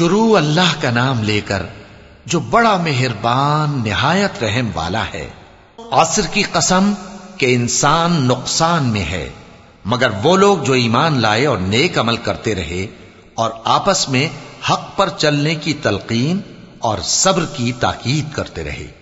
شروع اللہ کا نام لے کر جو بڑا مہربان نہایت رحم والا ہے۔ عصر کی قسم کہ انسان نقصان میں ہے، مگر وہ لوگ جو ایمان لائے اور نیک عمل کرتے رہے اور آپس میں حق پر چلنے کی تلقین اور صبر کی تاکید کرتے رہے۔